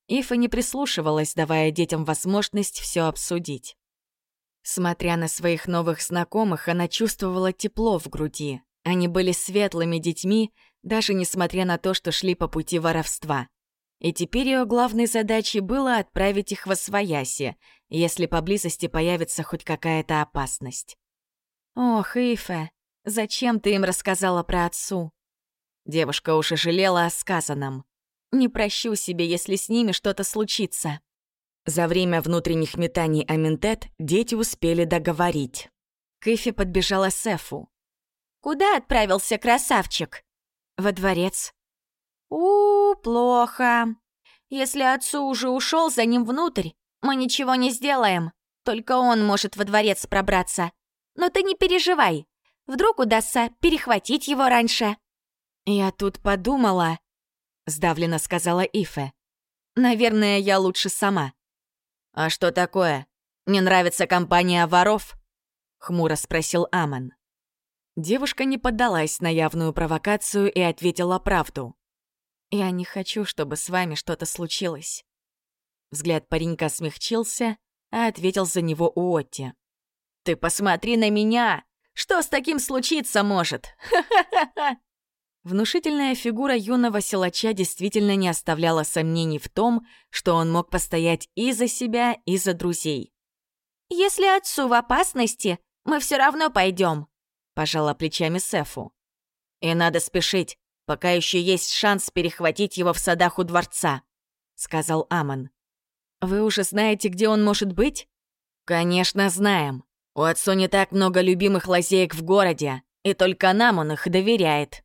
Ифа не прислушивалась, давая детям возможность все обсудить. Смотря на своих новых знакомых, она чувствовала тепло в груди. Они были светлыми детьми, даже несмотря на то, что шли по пути воровства. И теперь ее главной задачей было отправить их во свояси, если поблизости появится хоть какая-то опасность. «Ох, Ифе, зачем ты им рассказала про отцу?» Девушка уже жалела о сказанном. «Не прощу себе, если с ними что-то случится». За время внутренних метаний Аминтет дети успели договорить. К Ифе подбежала Сефу. «Куда отправился красавчик?» «Во дворец». «У, плохо. Если отцу уже ушел за ним внутрь, мы ничего не сделаем. Только он может во дворец пробраться. Но ты не переживай. Вдруг удастся перехватить его раньше». «Я тут подумала», — сдавленно сказала Ифе. «Наверное, я лучше сама». «А что такое? Не нравится компания воров?» — хмуро спросил Амон. Девушка не поддалась на явную провокацию и ответила правду. «Я не хочу, чтобы с вами что-то случилось». Взгляд паренька смягчился, а ответил за него Уотти. «Ты посмотри на меня! Что с таким случиться может? Ха-ха-ха!» Внушительная фигура юного силача действительно не оставляла сомнений в том, что он мог постоять и за себя, и за друзей. «Если отцу в опасности, мы все равно пойдем», — пожала плечами Сефу. «И надо спешить, пока еще есть шанс перехватить его в садах у дворца», — сказал Амон. «Вы уже знаете, где он может быть?» «Конечно, знаем. У отцу не так много любимых лазеек в городе, и только нам он их доверяет».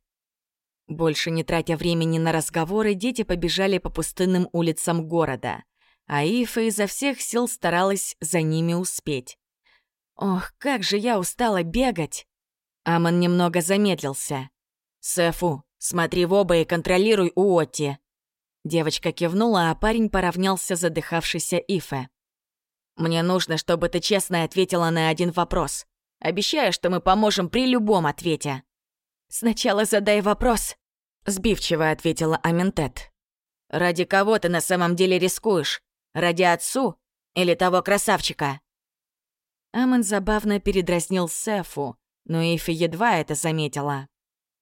Больше не тратя времени на разговоры, дети побежали по пустынным улицам города, а Ифа изо всех сил старалась за ними успеть. «Ох, как же я устала бегать!» Амон немного замедлился. «Сэфу, смотри в оба и контролируй Уотти!» Девочка кивнула, а парень поравнялся задыхавшейся Ифе. «Мне нужно, чтобы ты честно ответила на один вопрос. Обещаю, что мы поможем при любом ответе». «Сначала задай вопрос», — сбивчиво ответила Аментет. «Ради кого ты на самом деле рискуешь? Ради отцу или того красавчика?» Амон забавно передразнил Сефу, но Ифи едва это заметила.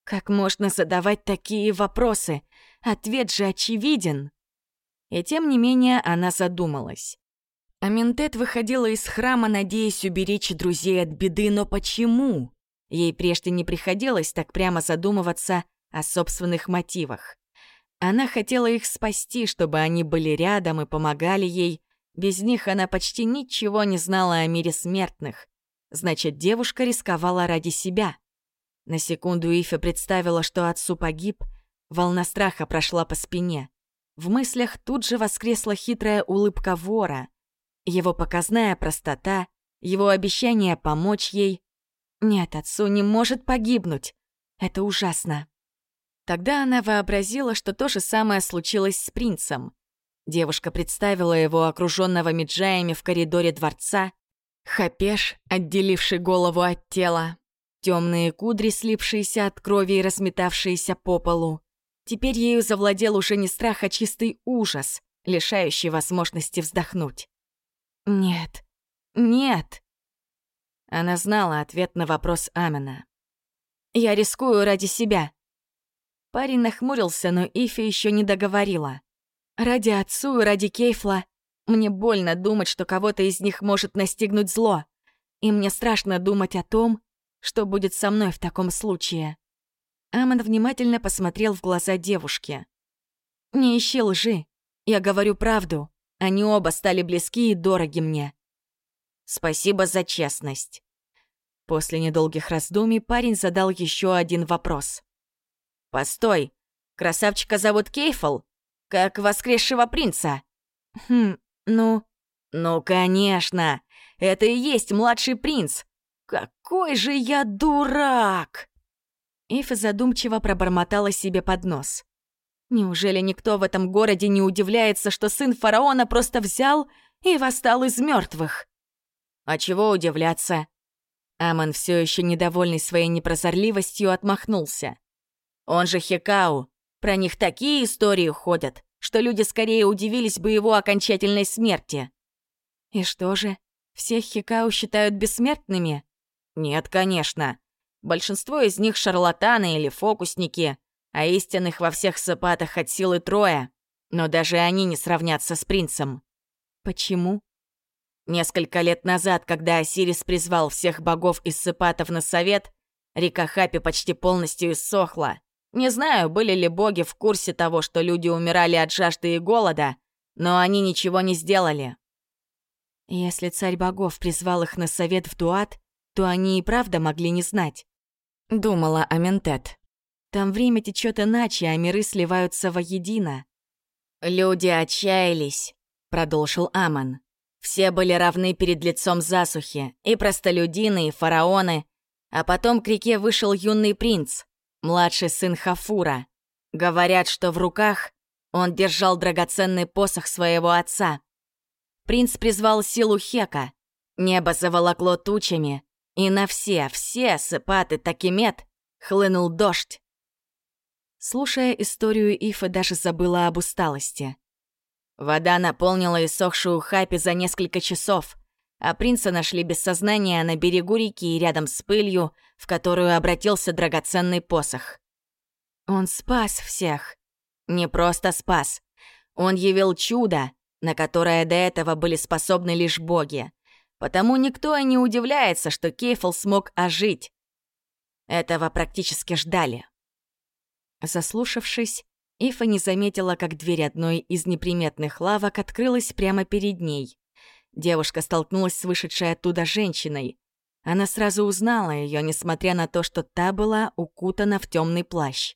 «Как можно задавать такие вопросы? Ответ же очевиден!» И тем не менее она задумалась. Аментет выходила из храма, надеясь уберечь друзей от беды, но почему? Ей прежде не приходилось так прямо задумываться о собственных мотивах. Она хотела их спасти, чтобы они были рядом и помогали ей. Без них она почти ничего не знала о мире смертных. Значит, девушка рисковала ради себя. На секунду Ифа представила, что отцу погиб, волна страха прошла по спине. В мыслях тут же воскресла хитрая улыбка вора — его показная простота, его обещание помочь ей. Нет, отцу не может погибнуть. Это ужасно. Тогда она вообразила, что то же самое случилось с принцем. Девушка представила его окруженного меджаями в коридоре дворца, хапеш, отделивший голову от тела, темные кудри, слипшиеся от крови и разметавшиеся по полу. Теперь ею завладел уже не страх, а чистый ужас, лишающий возможности вздохнуть. Нет, нет. Она знала ответ на вопрос Амина. «Я рискую ради себя». Парень нахмурился, но Ифи еще не договорила. «Ради отцу и ради Кейфла мне больно думать, что кого-то из них может настигнуть зло, и мне страшно думать о том, что будет со мной в таком случае». Амон внимательно посмотрел в глаза девушки. «Не ищи лжи. Я говорю правду. Они оба стали близки и дороги мне. Спасибо за честность. После недолгих раздумий парень задал еще один вопрос. «Постой, красавчика зовут Кейфл? Как воскресшего принца?» «Хм, ну...» «Ну, конечно! Это и есть младший принц! Какой же я дурак!» Ифа задумчиво пробормотала себе под нос. Неужели никто в этом городе не удивляется, что сын фараона просто взял и восстал из мертвых? А чего удивляться? Амон, все еще недовольный своей непрозорливостью, отмахнулся. Он же Хекау. Про них такие истории ходят, что люди скорее удивились бы его окончательной смерти. И что же, всех Хикау считают бессмертными? Нет, конечно. Большинство из них шарлатаны или фокусники, а истинных во всех сапатах от силы трое. Но даже они не сравнятся с принцем. Почему? Несколько лет назад, когда Осирис призвал всех богов из сапатов на совет, река Хапи почти полностью иссохла. Не знаю, были ли боги в курсе того, что люди умирали от жажды и голода, но они ничего не сделали. Если царь богов призвал их на совет в Дуат, то они и правда могли не знать. Думала Аментет. Там время течет иначе, а миры сливаются воедино. «Люди отчаялись», — продолжил Амон. «Все были равны перед лицом засухи, и простолюдины, и фараоны. А потом к реке вышел юный принц, младший сын Хафура. Говорят, что в руках он держал драгоценный посох своего отца. Принц призвал силу Хека. Небо заволокло тучами, и на все, все сыпаты Такимет хлынул дождь. Слушая историю, Ифа даже забыла об усталости. Вода наполнила иссохшую хапи за несколько часов, а принца нашли без сознания на берегу реки рядом с пылью, в которую обратился драгоценный посох. Он спас всех. Не просто спас. Он явил чудо, на которое до этого были способны лишь боги. Потому никто и не удивляется, что Кейфл смог ожить. Этого практически ждали. Заслушавшись, Ифа не заметила, как дверь одной из неприметных лавок открылась прямо перед ней. Девушка столкнулась с вышедшей оттуда женщиной. Она сразу узнала ее, несмотря на то, что та была укутана в темный плащ.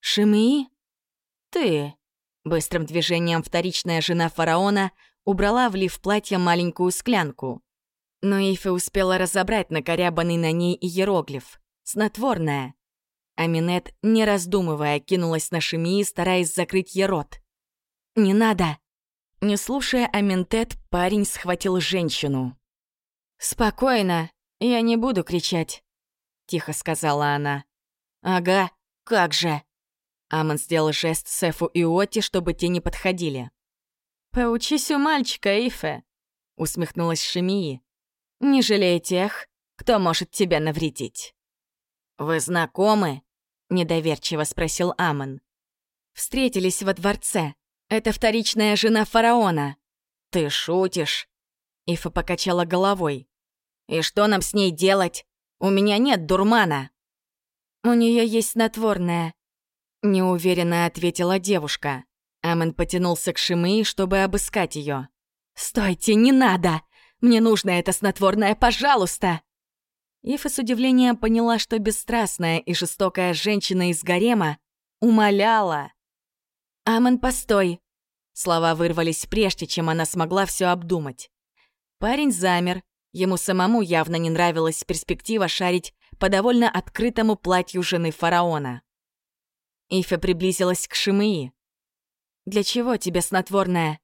«Шимии?» «Ты!» Быстрым движением вторичная жена фараона убрала в лиф платья маленькую склянку. Но Ифе успела разобрать накорябанный на ней иероглиф. Снотворная. Аминет, не раздумывая, кинулась на Шимии, стараясь закрыть ей рот. «Не надо!» Не слушая Аминтет, парень схватил женщину. «Спокойно, я не буду кричать», — тихо сказала она. «Ага, как же!» Амон сделал жест Сефу и Оти, чтобы те не подходили. «Поучись у мальчика, Ифе», — усмехнулась Шемии. «Не жалей тех, кто может тебя навредить». «Вы знакомы?» — недоверчиво спросил Амон. «Встретились во дворце. Это вторичная жена фараона». «Ты шутишь?» Ифа покачала головой. «И что нам с ней делать? У меня нет дурмана». «У нее есть снотворное», — неуверенно ответила девушка. Амон потянулся к Шимы, чтобы обыскать ее. «Стойте, не надо! Мне нужно это снотворное, пожалуйста!» Ифа с удивлением поняла, что бесстрастная и жестокая женщина из гарема умоляла. «Амон, постой!» Слова вырвались прежде, чем она смогла все обдумать. Парень замер. Ему самому явно не нравилась перспектива шарить по довольно открытому платью жены фараона. Ифа приблизилась к Шимии. Для чего тебе снотворное?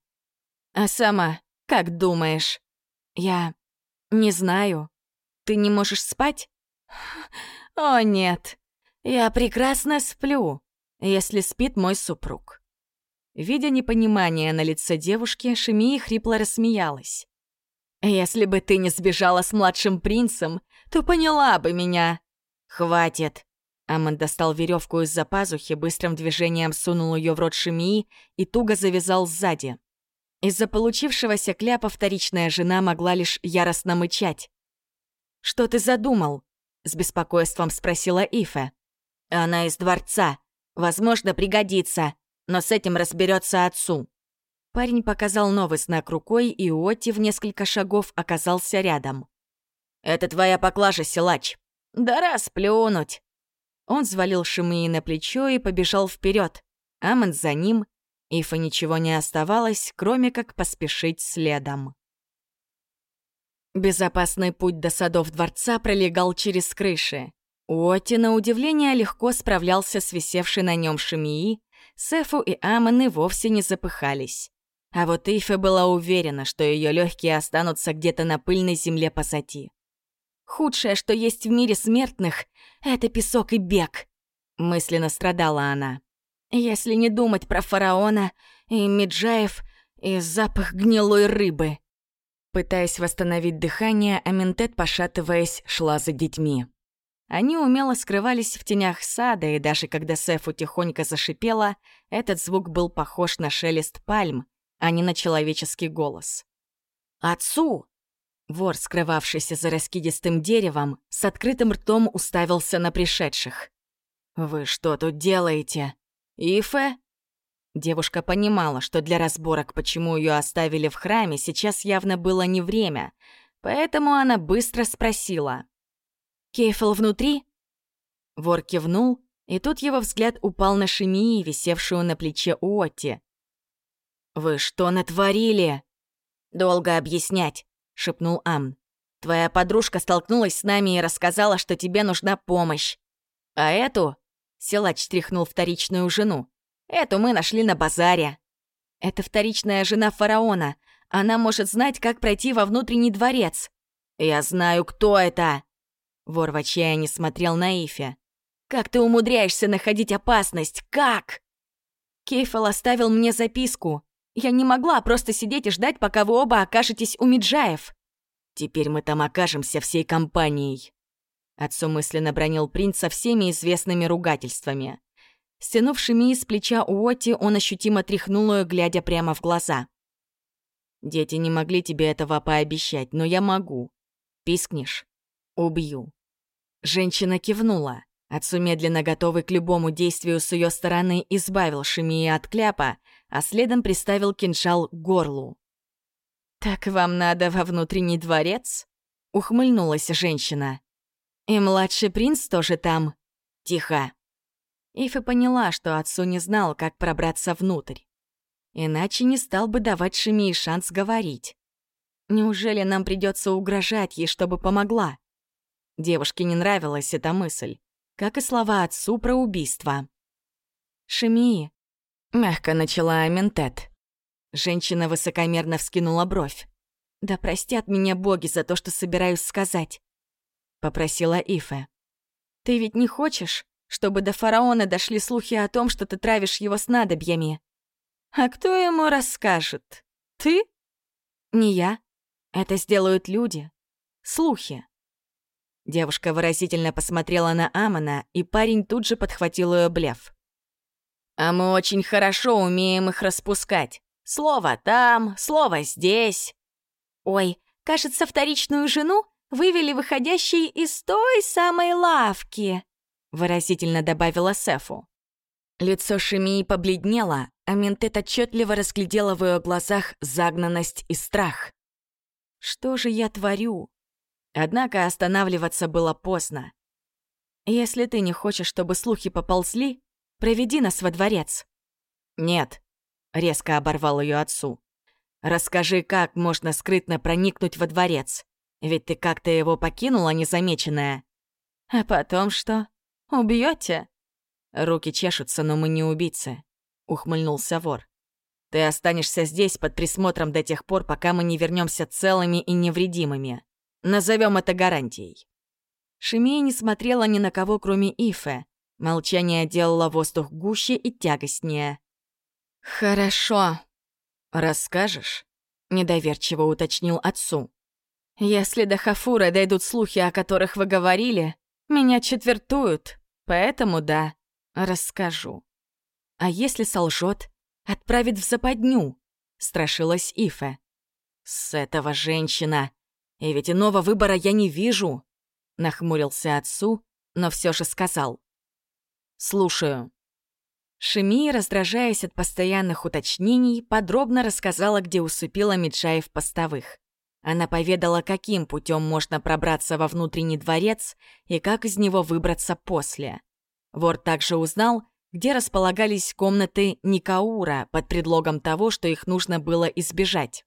А сама, как думаешь? Я не знаю. Ты не можешь спать? О, нет. Я прекрасно сплю, если спит мой супруг. Видя непонимание на лице девушки, Шемии хрипло рассмеялась. «Если бы ты не сбежала с младшим принцем, то поняла бы меня». «Хватит», Амон достал веревку из-за пазухи, быстрым движением сунул ее в рот Шемии и туго завязал сзади. Из-за получившегося кляпа вторичная жена могла лишь яростно мычать. «Что ты задумал?» — с беспокойством спросила Ифе. «Она из дворца. Возможно, пригодится, но с этим разберется отцу». Парень показал новый знак рукой, и Отти в несколько шагов оказался рядом. «Это твоя поклажа, силач». «Да расплюнуть!» Он взвалил Шимии на плечо и побежал вперед. Амон за ним. Ифа ничего не оставалось, кроме как поспешить следом. Безопасный путь до садов дворца пролегал через крыши. Уотти, на удивление, легко справлялся с висевшей на нем Шимии, Сефу и Амон вовсе не запыхались. А вот Ифа была уверена, что ее легкие останутся где-то на пыльной земле позади. Худшее, что есть в мире смертных, — это песок и бег. Мысленно страдала она. Если не думать про фараона и Меджаев и запах гнилой рыбы. Пытаясь восстановить дыхание, Аминтет, пошатываясь, шла за детьми. Они умело скрывались в тенях сада, и даже когда Сефу тихонько зашипела, этот звук был похож на шелест пальм, а не на человеческий голос. «Отцу!» Вор, скрывавшийся за раскидистым деревом, с открытым ртом уставился на пришедших. «Вы что тут делаете? Ифе?» Девушка понимала, что для разборок, почему ее оставили в храме, сейчас явно было не время, поэтому она быстро спросила. «Кейфел внутри?» Вор кивнул, и тут его взгляд упал на Шемии, висевшую на плече Уотти. «Вы что натворили?» «Долго объяснять», — шепнул Ам. «Твоя подружка столкнулась с нами и рассказала, что тебе нужна помощь. А эту...» — силач тряхнул вторичную жену. «Эту мы нашли на базаре». «Это вторичная жена фараона. Она может знать, как пройти во внутренний дворец». «Я знаю, кто это!» Вор в отчаянии смотрел на Ифе. «Как ты умудряешься находить опасность? Как?» Кейфел оставил мне записку. Я не могла просто сидеть и ждать, пока вы оба окажетесь у Миджаев. Теперь мы там окажемся всей компанией. Отцу мысленно бронил принц со всеми известными ругательствами. Стянув Шеми с плеча Уотти, он ощутимо тряхнул ее, глядя прямо в глаза. «Дети не могли тебе этого пообещать, но я могу. Пискнешь Убью». Женщина кивнула. Отцу, медленно готовый к любому действию с ее стороны, избавил Шемии от кляпа, а следом приставил кинжал к горлу. «Так вам надо во внутренний дворец?» — ухмыльнулась женщина. «И младший принц тоже там?» «Тихо!» Ифа поняла, что отцу не знал, как пробраться внутрь. Иначе не стал бы давать Шемии шанс говорить. Неужели нам придется угрожать ей, чтобы помогла? Девушке не нравилась эта мысль, как и слова отцу про убийство. «Шемии», — мягко начала Аментет. Женщина высокомерно вскинула бровь. «Да простят меня боги за то, что собираюсь сказать», — попросила Ифе. «Ты ведь не хочешь, чтобы до фараона дошли слухи о том, что ты травишь его снадобьями?» «А кто ему расскажет? Ты?» «Не я. Это сделают люди. Слухи. Девушка выразительно посмотрела на Амона, и парень тут же подхватил ее блеф. «А мы очень хорошо умеем их распускать. Слово там, слово здесь». «Ой, кажется, вторичную жену вывели выходящей из той самой лавки», выразительно добавила Сефу. Лицо Шемии побледнело, а Ментет отчетливо разглядела в ее глазах загнанность и страх. «Что же я творю? Однако останавливаться было поздно. «Если ты не хочешь, чтобы слухи поползли, проведи нас во дворец». «Нет», — резко оборвал ее отцу. «Расскажи, как можно скрытно проникнуть во дворец. Ведь ты как-то его покинула незамеченная». «А потом что? Убьете? «Руки чешутся, но мы не убийцы», — ухмыльнулся вор. «Ты останешься здесь под присмотром до тех пор, пока мы не вернемся целыми и невредимыми. Назовем это гарантией. Шемия не смотрела ни на кого, кроме Ифе. Молчание делало воздух гуще и тягостнее. «Хорошо. Расскажешь?» — недоверчиво уточнил отцу. «Если до Хафура дойдут слухи, о которых вы говорили, меня четвертуют, поэтому да, расскажу. А если солжет, отправит в западню?» — страшилась Ифе. «С этого женщина и ведь иного выбора я не вижу. Нахмурился отцу, но все же сказал. Слушаю. Шеми, раздражаясь от постоянных уточнений, подробно рассказала, где усыпила Миджаев постовых. Она поведала, каким путем можно пробраться во внутренний дворец и как из него выбраться после. Вор также узнал, где располагались комнаты Никаура под предлогом того, что их нужно было избежать.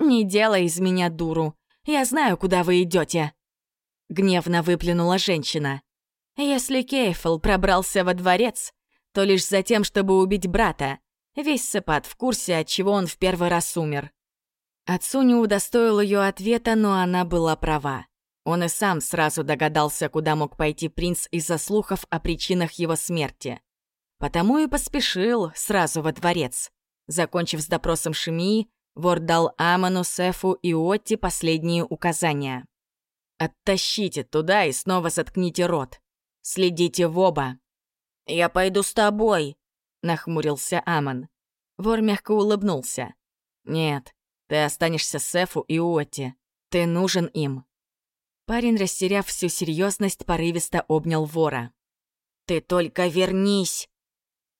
«Не делай из меня дуру. Я знаю, куда вы идете. Гневно выплюнула женщина. Если Кейфл пробрался во дворец, то лишь за тем, чтобы убить брата. Весь Сепат в курсе, от чего он в первый раз умер. Отцу не удостоил ее ответа, но она была права. Он и сам сразу догадался, куда мог пойти принц из-за слухов о причинах его смерти. Потому и поспешил сразу во дворец. Закончив с допросом Шемии, вор дал Аману, Сефу и Отти последние указания. «Оттащите туда и снова заткните рот. Следите в оба». «Я пойду с тобой», — нахмурился Аман. Вор мягко улыбнулся. «Нет, ты останешься с Сефу и Отти. Ты нужен им». Парень, растеряв всю серьезность, порывисто обнял вора. «Ты только вернись!»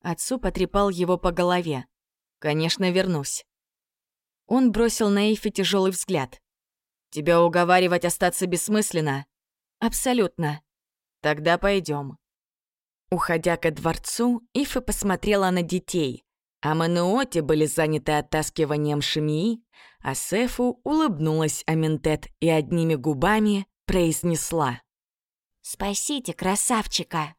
Отцу потрепал его по голове. «Конечно, вернусь». Он бросил на Эйфи тяжелый взгляд. «Тебя уговаривать остаться бессмысленно?» «Абсолютно». «Тогда пойдем. Уходя ко дворцу, Ифа посмотрела на детей. А Мануоти были заняты оттаскиванием Шемии, а Сефу улыбнулась Аминтет и одними губами произнесла. «Спасите красавчика!»